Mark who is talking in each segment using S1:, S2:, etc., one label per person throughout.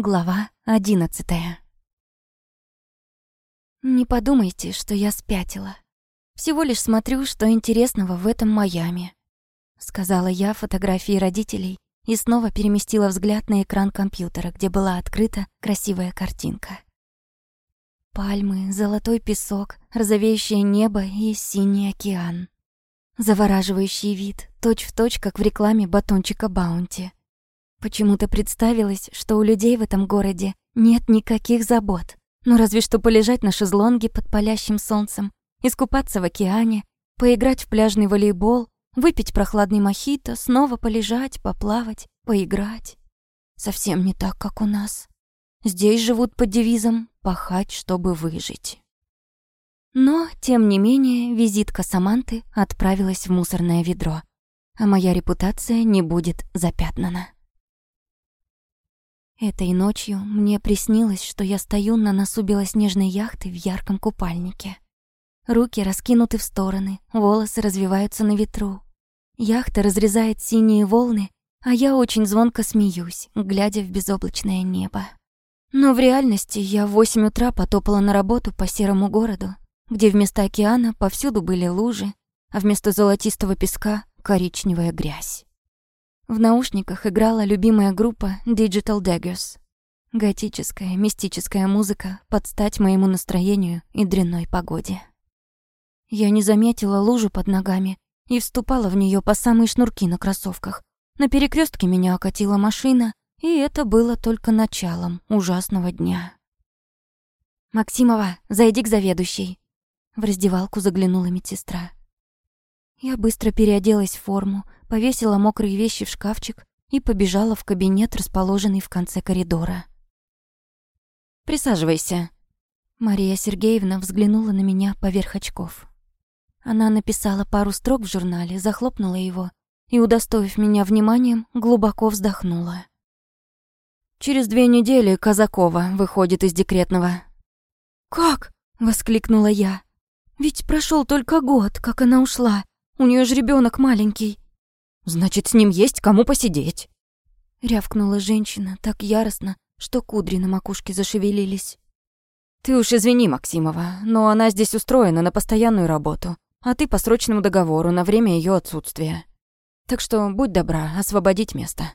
S1: Глава одиннадцатая. Не подумайте, что я спятила. Всего лишь смотрю, что интересного в этом Майами. Сказала я фотографии родителей и снова переместила взгляд на экран компьютера, где была открыта красивая картинка. Пальмы, золотой песок, розовеющее небо и синий океан. Завораживающий вид, точь-в-точь, точь, как в рекламе батончика Баунти. Почему-то представилось, что у людей в этом городе нет никаких забот. Ну разве что полежать на шезлонге под палящим солнцем, искупаться в океане, поиграть в пляжный волейбол, выпить прохладный мохито, снова полежать, поплавать, поиграть. Совсем не так, как у нас. Здесь живут под девизом «пахать, чтобы выжить». Но, тем не менее, визитка Саманты отправилась в мусорное ведро, а моя репутация не будет запятнана. Этой ночью мне приснилось, что я стою на носу белоснежной яхты в ярком купальнике. Руки раскинуты в стороны, волосы развиваются на ветру. Яхта разрезает синие волны, а я очень звонко смеюсь, глядя в безоблачное небо. Но в реальности я в восемь утра потопала на работу по серому городу, где вместо океана повсюду были лужи, а вместо золотистого песка — коричневая грязь. В наушниках играла любимая группа Digital Daggers. Готическая, мистическая музыка под стать моему настроению и дрянной погоде. Я не заметила лужу под ногами и вступала в нее по самые шнурки на кроссовках. На перекрестке меня окатила машина, и это было только началом ужасного дня. «Максимова, зайди к заведующей!» В раздевалку заглянула медсестра. Я быстро переоделась в форму, повесила мокрые вещи в шкафчик и побежала в кабинет, расположенный в конце коридора.
S2: «Присаживайся».
S1: Мария Сергеевна взглянула на меня поверх очков. Она написала пару строк в журнале, захлопнула его и, удостоив меня вниманием, глубоко вздохнула.
S2: «Через две недели Казакова выходит из декретного».
S1: «Как?» — воскликнула я. «Ведь прошел только год, как она ушла. У нее же ребенок маленький».
S2: «Значит, с ним есть кому посидеть».
S1: Рявкнула женщина так яростно, что кудри на макушке зашевелились.
S2: «Ты уж извини, Максимова, но она здесь устроена на постоянную работу, а ты по срочному договору на время ее отсутствия. Так что будь добра, освободить место».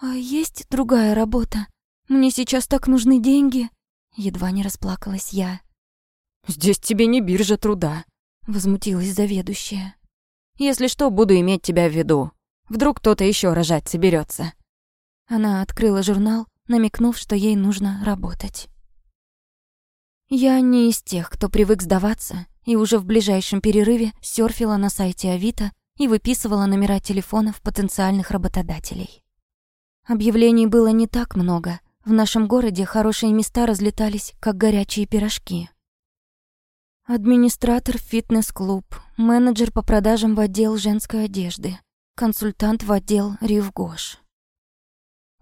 S1: «А есть другая работа? Мне сейчас так нужны деньги?» Едва не расплакалась я.
S2: «Здесь тебе не биржа труда»,
S1: Возмутилась заведующая.
S2: «Если что, буду иметь тебя в виду. Вдруг кто-то еще рожать соберется.
S1: Она открыла журнал, намекнув, что ей нужно работать. Я не из тех, кто привык сдаваться, и уже в ближайшем перерыве серфила на сайте Авито и выписывала номера телефонов потенциальных работодателей. Объявлений было не так много. В нашем городе хорошие места разлетались, как горячие пирожки. Администратор фитнес-клуб, менеджер по продажам в отдел женской одежды, консультант в отдел Ривгош.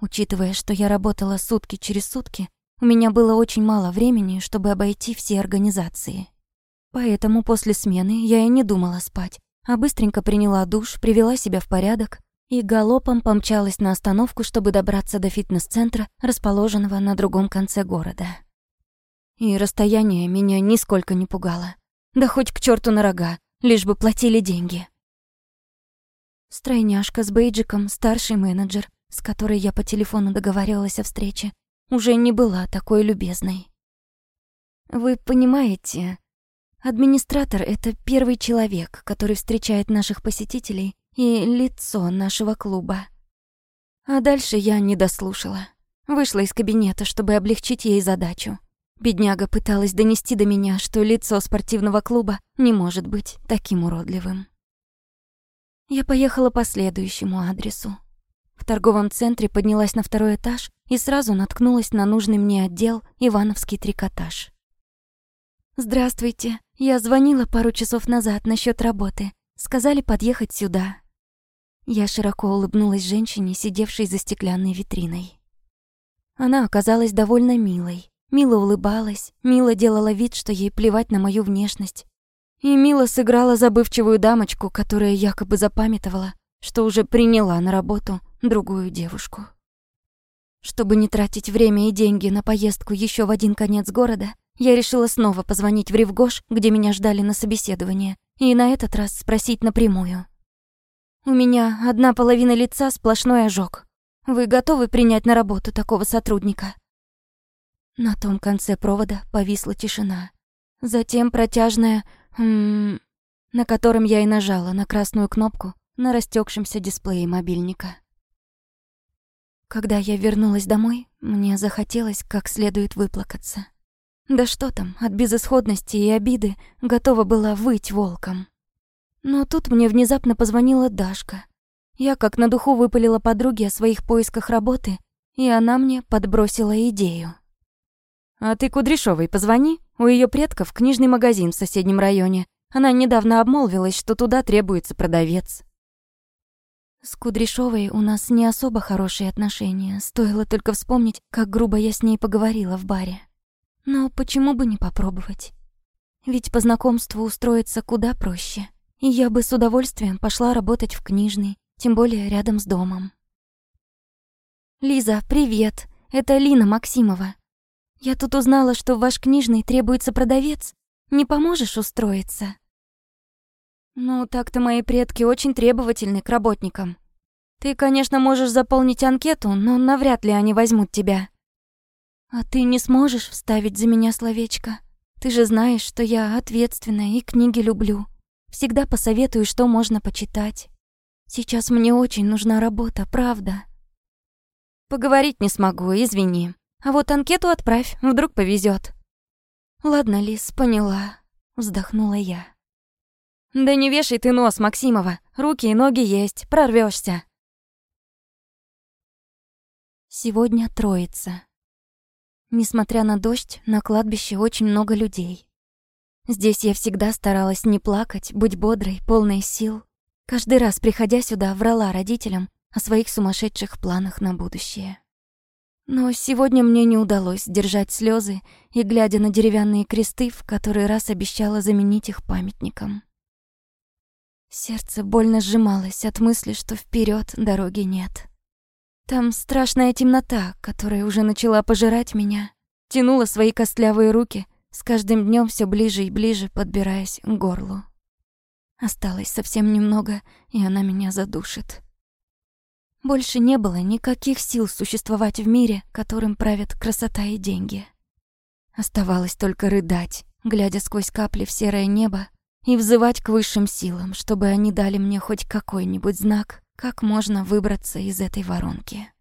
S1: Учитывая, что я работала сутки через сутки, у меня было очень мало времени, чтобы обойти все организации. Поэтому после смены я и не думала спать, а быстренько приняла душ, привела себя в порядок и галопом помчалась на остановку, чтобы добраться до фитнес-центра, расположенного на другом конце города. И расстояние меня нисколько не пугало. Да хоть к черту на рога, лишь бы платили деньги. Стройняшка с бейджиком, старший менеджер, с которой я по телефону договаривалась о встрече, уже не была такой любезной. Вы понимаете, администратор — это первый человек, который встречает наших посетителей и лицо нашего клуба. А дальше я не дослушала. Вышла из кабинета, чтобы облегчить ей задачу. Бедняга пыталась донести до меня, что лицо спортивного клуба не может быть таким уродливым. Я поехала по следующему адресу. В торговом центре поднялась на второй этаж и сразу наткнулась на нужный мне отдел «Ивановский трикотаж». «Здравствуйте. Я звонила пару часов назад насчет работы. Сказали подъехать сюда». Я широко улыбнулась женщине, сидевшей за стеклянной витриной. Она оказалась довольно милой. Мила улыбалась, Мила делала вид, что ей плевать на мою внешность. И Мила сыграла забывчивую дамочку, которая якобы запамятовала, что уже приняла на работу другую девушку. Чтобы не тратить время и деньги на поездку еще в один конец города, я решила снова позвонить в Ривгош, где меня ждали на собеседование, и на этот раз спросить напрямую. «У меня одна половина лица сплошной ожог. Вы готовы принять на работу такого сотрудника?» На том конце провода повисла тишина. Затем протяжная «хмм», на котором я и нажала на красную кнопку на растекшемся дисплее мобильника. Когда я вернулась домой, мне захотелось как следует выплакаться. Да что там, от безысходности и обиды готова была выть волком. Но тут мне внезапно позвонила Дашка. Я как на духу выпалила подруге о своих поисках работы, и она мне подбросила идею.
S2: «А ты Кудряшовой позвони, у ее предков книжный магазин в соседнем районе. Она недавно обмолвилась, что туда требуется продавец».
S1: С Кудряшовой у нас не особо хорошие отношения, стоило только вспомнить, как грубо я с ней поговорила в баре. Но почему бы не попробовать? Ведь по знакомству устроиться куда проще. И я бы с удовольствием пошла работать в книжный, тем более рядом с домом. «Лиза, привет! Это Лина Максимова. Я тут узнала, что в ваш книжный требуется продавец. Не поможешь устроиться?» «Ну, так-то мои предки очень требовательны к работникам. Ты, конечно, можешь заполнить анкету, но навряд ли они возьмут тебя. А ты не сможешь вставить за меня словечко? Ты же знаешь, что я ответственная и книги люблю. Всегда посоветую, что можно почитать. Сейчас мне очень нужна работа, правда. Поговорить не смогу, извини. А вот анкету отправь, вдруг повезет. Ладно, Лис, поняла, вздохнула я. Да не вешай ты нос, Максимова. Руки и ноги есть, прорвешься. Сегодня Троица. Несмотря на дождь, на кладбище очень много людей. Здесь я всегда старалась не плакать, быть бодрой, полной сил. Каждый раз, приходя сюда, врала родителям о своих сумасшедших планах на будущее. Но сегодня мне не удалось держать слезы и, глядя на деревянные кресты, в который раз обещала заменить их памятником. Сердце больно сжималось от мысли, что вперед дороги нет. Там страшная темнота, которая уже начала пожирать меня, тянула свои костлявые руки, с каждым днем все ближе и ближе подбираясь к горлу. Осталось совсем немного, и она меня задушит. Больше не было никаких сил существовать в мире, которым правят красота и деньги. Оставалось только рыдать, глядя сквозь капли в серое небо, и взывать к высшим силам, чтобы они дали мне хоть какой-нибудь знак, как можно выбраться из этой воронки?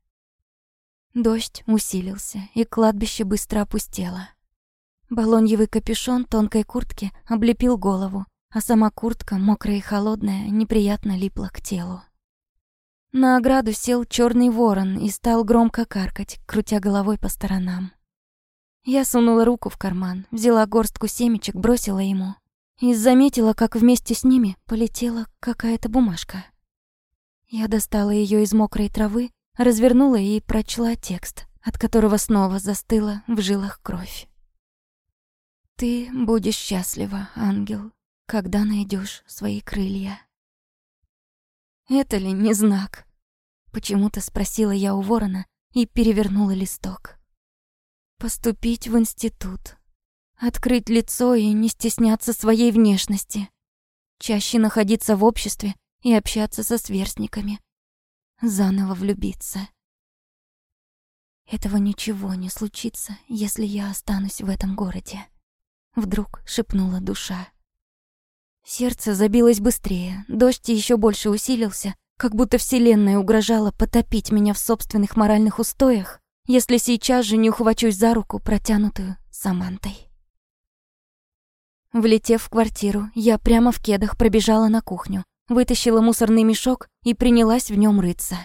S1: Дождь усилился, и кладбище быстро опустело. Балоньевый капюшон тонкой куртки облепил голову, а сама куртка, мокрая и холодная, неприятно липла к телу. На ограду сел черный ворон и стал громко каркать, крутя головой по сторонам. Я сунула руку в карман, взяла горстку семечек, бросила ему и заметила, как вместе с ними полетела какая-то бумажка. Я достала ее из мокрой травы, развернула и прочла текст, от которого снова застыла в жилах кровь. Ты будешь счастлива, ангел, когда найдешь свои крылья. Это ли не знак? Почему-то спросила я у ворона и перевернула листок. Поступить в институт. Открыть лицо и не стесняться своей внешности. Чаще находиться в обществе, и общаться со сверстниками. Заново влюбиться. Этого ничего не случится, если я останусь в этом городе. Вдруг шепнула душа. Сердце забилось быстрее, дождь еще больше усилился, как будто Вселенная угрожала потопить меня в собственных моральных устоях, если сейчас же не ухвачусь за руку, протянутую Самантой. Влетев в квартиру, я прямо в кедах пробежала на кухню, вытащила мусорный мешок и принялась в нем рыться.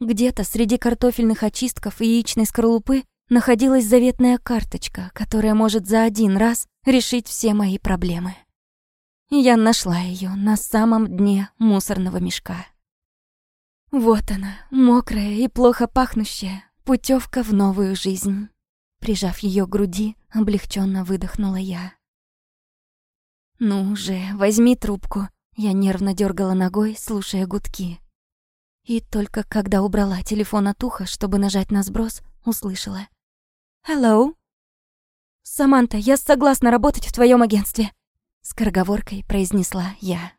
S1: Где-то среди картофельных очистков и яичной скорлупы находилась заветная карточка, которая может за один раз решить все мои проблемы. Я нашла ее на самом дне мусорного мешка. Вот она, мокрая и плохо пахнущая, путевка в новую жизнь. Прижав ее к груди, облегченно выдохнула я. «Ну же, возьми трубку», я нервно дергала ногой, слушая гудки. И только когда убрала телефон от уха, чтобы нажать на сброс, услышала. «Hello?» «Саманта, я согласна работать в твоем агентстве», — скороговоркой произнесла я.